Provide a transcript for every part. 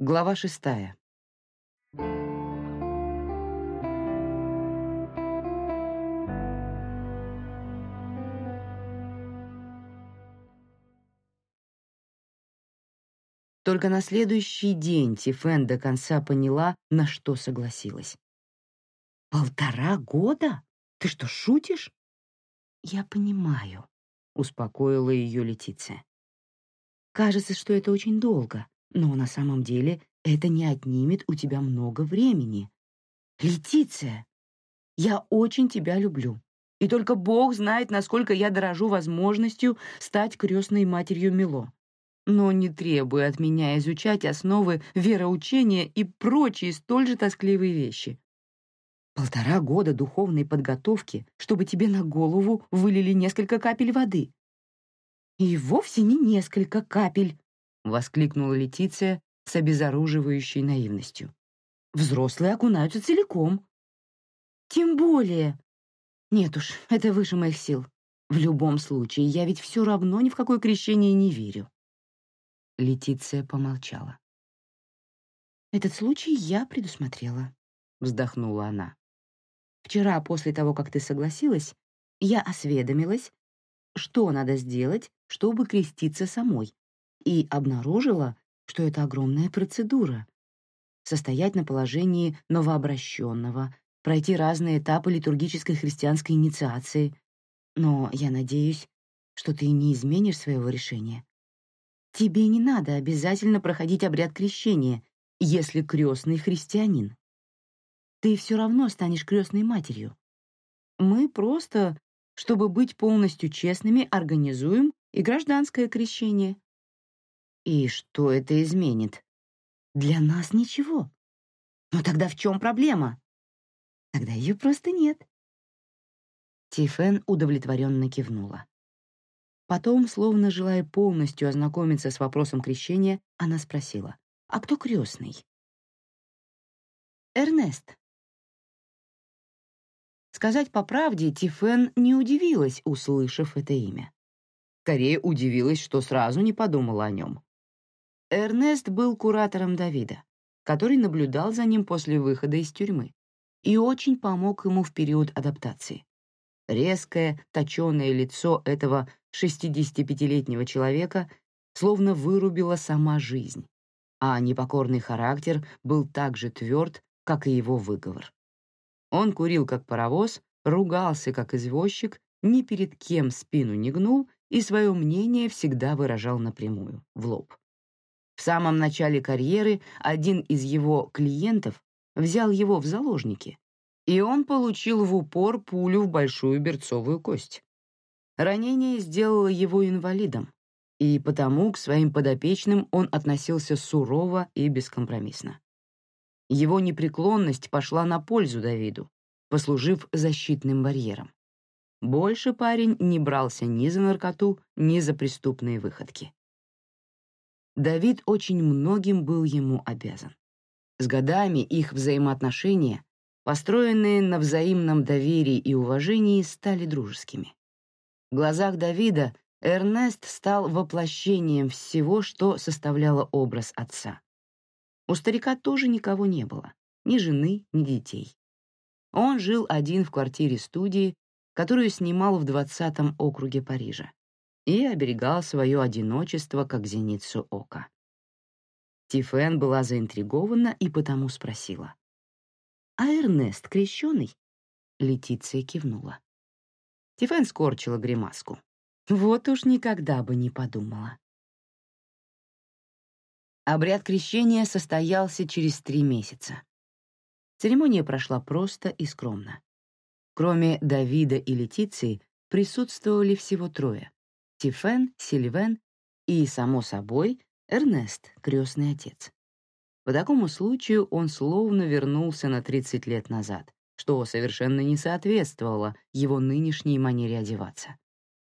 Глава шестая. Только на следующий день Тифен до конца поняла, на что согласилась. «Полтора года? Ты что, шутишь?» «Я понимаю», — успокоила ее Летиция. «Кажется, что это очень долго, но на самом деле это не отнимет у тебя много времени. Летиция, я очень тебя люблю, и только Бог знает, насколько я дорожу возможностью стать крестной матерью Мило но не требуй от меня изучать основы вероучения и прочие столь же тоскливые вещи. Полтора года духовной подготовки, чтобы тебе на голову вылили несколько капель воды. И вовсе не несколько капель, воскликнула Летиция с обезоруживающей наивностью. Взрослые окунаются целиком. Тем более. Нет уж, это выше моих сил. В любом случае, я ведь все равно ни в какое крещение не верю. Летиция помолчала. «Этот случай я предусмотрела», — вздохнула она. «Вчера, после того, как ты согласилась, я осведомилась, что надо сделать, чтобы креститься самой, и обнаружила, что это огромная процедура. Состоять на положении новообращенного, пройти разные этапы литургической христианской инициации. Но я надеюсь, что ты не изменишь своего решения. Тебе не надо обязательно проходить обряд крещения, если крестный христианин. Ты все равно станешь крестной матерью. Мы просто, чтобы быть полностью честными, организуем и гражданское крещение. И что это изменит? Для нас ничего. Но тогда в чем проблема? Тогда ее просто нет. Тифен удовлетворенно кивнула. Потом, словно желая полностью ознакомиться с вопросом крещения, она спросила, «А кто крестный?» «Эрнест». Сказать по правде, Тифен не удивилась, услышав это имя. Скорее удивилась, что сразу не подумала о нем. Эрнест был куратором Давида, который наблюдал за ним после выхода из тюрьмы и очень помог ему в период адаптации. Резкое, точеное лицо этого 65-летнего человека словно вырубила сама жизнь, а непокорный характер был так же тверд, как и его выговор. Он курил как паровоз, ругался как извозчик, ни перед кем спину не гнул и свое мнение всегда выражал напрямую, в лоб. В самом начале карьеры один из его клиентов взял его в заложники, и он получил в упор пулю в большую берцовую кость. Ранение сделало его инвалидом, и потому к своим подопечным он относился сурово и бескомпромиссно. Его непреклонность пошла на пользу Давиду, послужив защитным барьером. Больше парень не брался ни за наркоту, ни за преступные выходки. Давид очень многим был ему обязан. С годами их взаимоотношения построенные на взаимном доверии и уважении, стали дружескими. В глазах Давида Эрнест стал воплощением всего, что составляло образ отца. У старика тоже никого не было, ни жены, ни детей. Он жил один в квартире-студии, которую снимал в 20-м округе Парижа, и оберегал свое одиночество как зеницу ока. Тифен была заинтригована и потому спросила. «А Эрнест крещеный?» Летиция кивнула. Тифен скорчила гримаску. Вот уж никогда бы не подумала. Обряд крещения состоялся через три месяца. Церемония прошла просто и скромно. Кроме Давида и Летиции присутствовали всего трое — Тифен, Сильвен и, само собой, Эрнест, крестный отец. По такому случаю он словно вернулся на 30 лет назад, что совершенно не соответствовало его нынешней манере одеваться.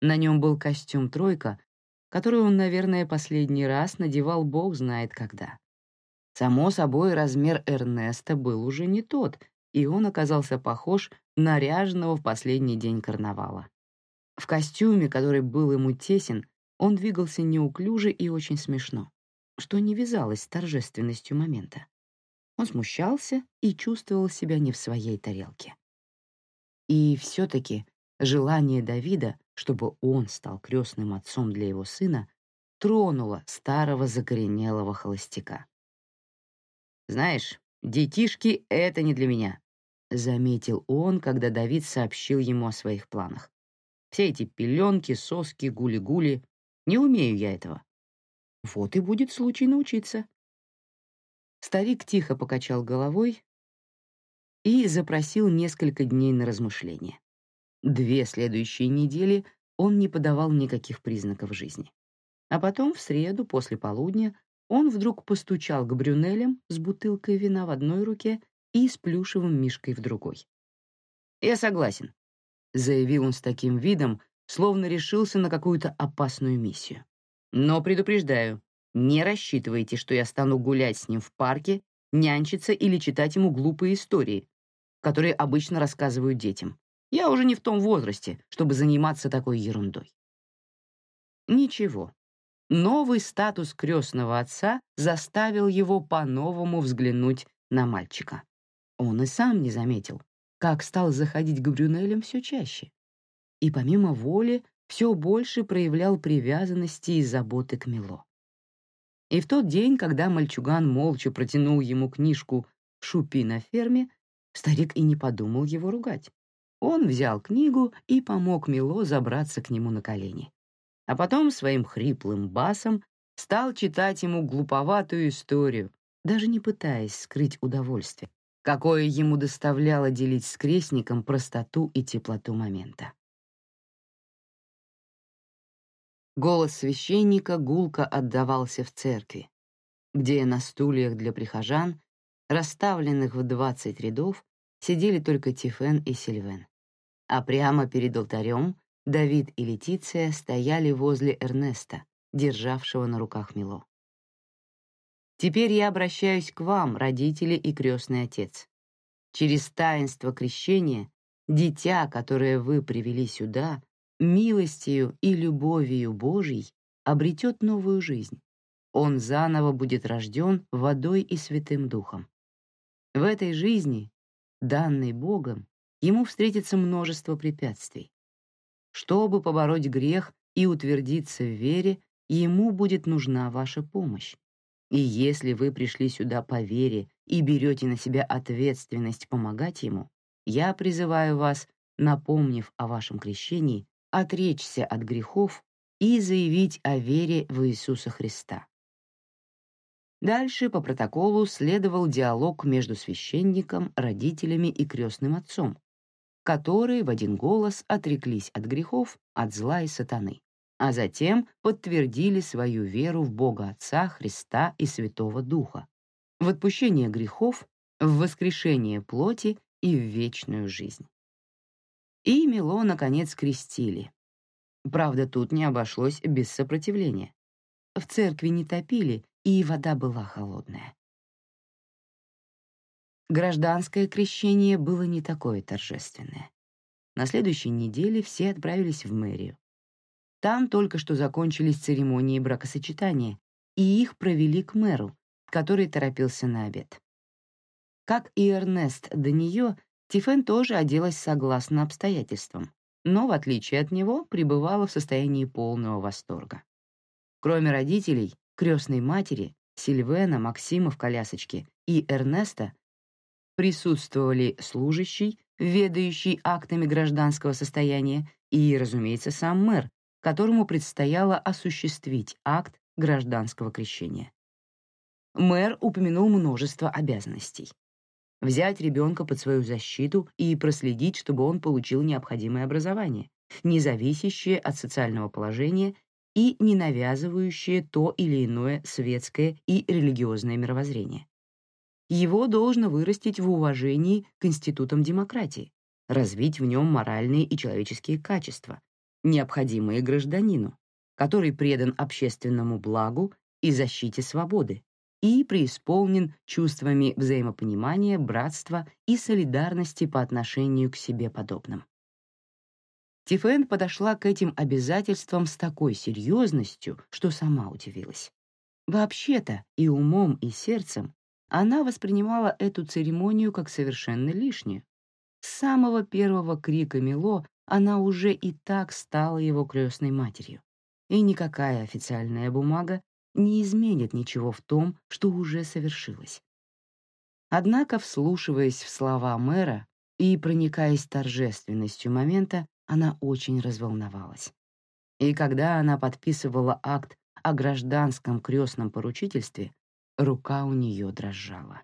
На нем был костюм «тройка», который он, наверное, последний раз надевал бог знает когда. Само собой, размер Эрнеста был уже не тот, и он оказался похож на ряженого в последний день карнавала. В костюме, который был ему тесен, он двигался неуклюже и очень смешно. что не вязалось с торжественностью момента. Он смущался и чувствовал себя не в своей тарелке. И все-таки желание Давида, чтобы он стал крестным отцом для его сына, тронуло старого закоренелого холостяка. «Знаешь, детишки — это не для меня», — заметил он, когда Давид сообщил ему о своих планах. «Все эти пеленки, соски, гули-гули — не умею я этого». «Вот и будет случай научиться». Старик тихо покачал головой и запросил несколько дней на размышление. Две следующие недели он не подавал никаких признаков жизни. А потом, в среду, после полудня, он вдруг постучал к брюнелям с бутылкой вина в одной руке и с плюшевым мишкой в другой. «Я согласен», — заявил он с таким видом, словно решился на какую-то опасную миссию. «Но предупреждаю, не рассчитывайте, что я стану гулять с ним в парке, нянчиться или читать ему глупые истории, которые обычно рассказывают детям. Я уже не в том возрасте, чтобы заниматься такой ерундой». Ничего, Новый статус крестного отца заставил его по-новому взглянуть на мальчика. Он и сам не заметил, как стал заходить к Брюнелям все чаще. И помимо воли все больше проявлял привязанности и заботы к Мило. И в тот день, когда мальчуган молча протянул ему книжку «Шупи на ферме», старик и не подумал его ругать. Он взял книгу и помог Мило забраться к нему на колени а потом своим хриплым басом стал читать ему глуповатую историю, даже не пытаясь скрыть удовольствие, какое ему доставляло делить с крестником простоту и теплоту момента. Голос священника гулко отдавался в церкви, где на стульях для прихожан, расставленных в двадцать рядов, сидели только Тифен и Сильвен. А прямо перед алтарем Давид и Летиция стояли возле Эрнеста, державшего на руках Мило. «Теперь я обращаюсь к вам, родители и крестный отец. Через таинство крещения дитя, которое вы привели сюда, милостью и любовью Божьей обретет новую жизнь. Он заново будет рожден водой и Святым Духом. В этой жизни, данной Богом, ему встретится множество препятствий. Чтобы побороть грех и утвердиться в вере, ему будет нужна ваша помощь. И если вы пришли сюда по вере и берете на себя ответственность помогать ему, я призываю вас, напомнив о вашем крещении, отречься от грехов и заявить о вере в Иисуса Христа. Дальше по протоколу следовал диалог между священником, родителями и крестным отцом, которые в один голос отреклись от грехов, от зла и сатаны, а затем подтвердили свою веру в Бога Отца, Христа и Святого Духа, в отпущение грехов, в воскрешение плоти и в вечную жизнь. И Мило, наконец, крестили. Правда, тут не обошлось без сопротивления. В церкви не топили, и вода была холодная. Гражданское крещение было не такое торжественное. На следующей неделе все отправились в мэрию. Там только что закончились церемонии бракосочетания, и их провели к мэру, который торопился на обед. Как и Эрнест до нее, Тифен тоже оделась согласно обстоятельствам, но, в отличие от него, пребывала в состоянии полного восторга. Кроме родителей, крестной матери, Сильвена, Максима в колясочке и Эрнеста, присутствовали служащий, ведающий актами гражданского состояния, и, разумеется, сам мэр, которому предстояло осуществить акт гражданского крещения. Мэр упомянул множество обязанностей. Взять ребенка под свою защиту и проследить, чтобы он получил необходимое образование, не зависящее от социального положения и не навязывающее то или иное светское и религиозное мировоззрение его должно вырастить в уважении к институтам демократии, развить в нем моральные и человеческие качества, необходимые гражданину, который предан общественному благу и защите свободы и преисполнен чувствами взаимопонимания, братства и солидарности по отношению к себе подобным. Тифен подошла к этим обязательствам с такой серьезностью, что сама удивилась. Вообще-то и умом, и сердцем она воспринимала эту церемонию как совершенно лишнюю. С самого первого крика Мило она уже и так стала его крестной матерью. И никакая официальная бумага не изменит ничего в том, что уже совершилось. Однако, вслушиваясь в слова мэра и проникаясь торжественностью момента, она очень разволновалась. И когда она подписывала акт о гражданском крестном поручительстве, рука у нее дрожала.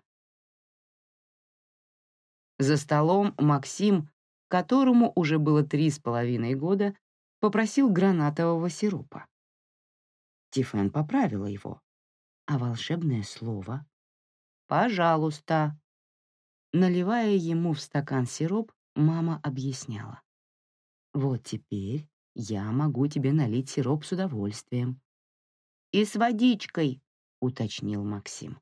За столом Максим, которому уже было три с половиной года, попросил гранатового сиропа. Тифен поправила его. А волшебное слово? «Пожалуйста». Наливая ему в стакан сироп, мама объясняла. «Вот теперь я могу тебе налить сироп с удовольствием». «И с водичкой», — уточнил Максим.